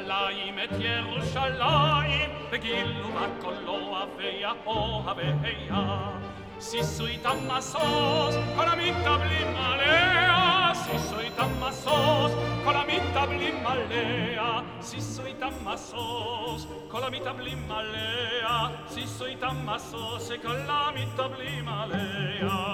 ירושלים, את ירושלים, וגילו מה קולו אביה או אביה. שישו איתם משוש, כל המתאבלים עליה, שישו איתם משוש, כל המתאבלים עליה, שישו איתם משוש, כל המתאבלים עליה, שישו איתם משוש, כל המתאבלים עליה.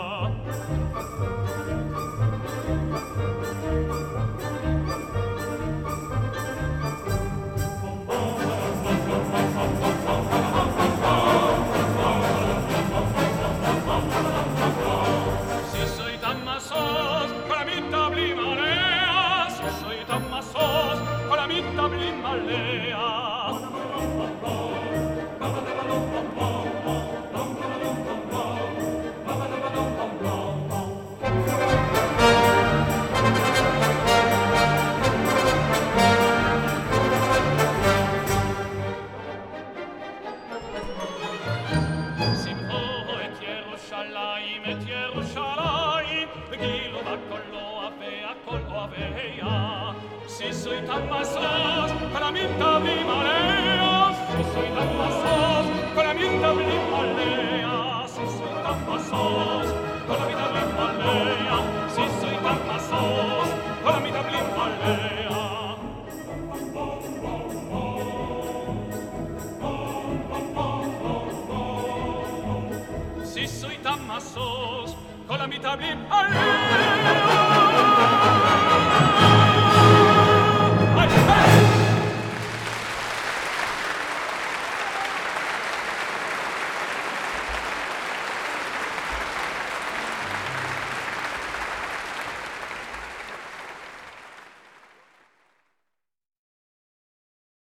aveia si sui tammasos con minta vi malea si sui tammasos con minta vi malea si sui tammasos con minta vi malea si sui tammasos con minta vi malea Si sui tammasos con la mita blim alea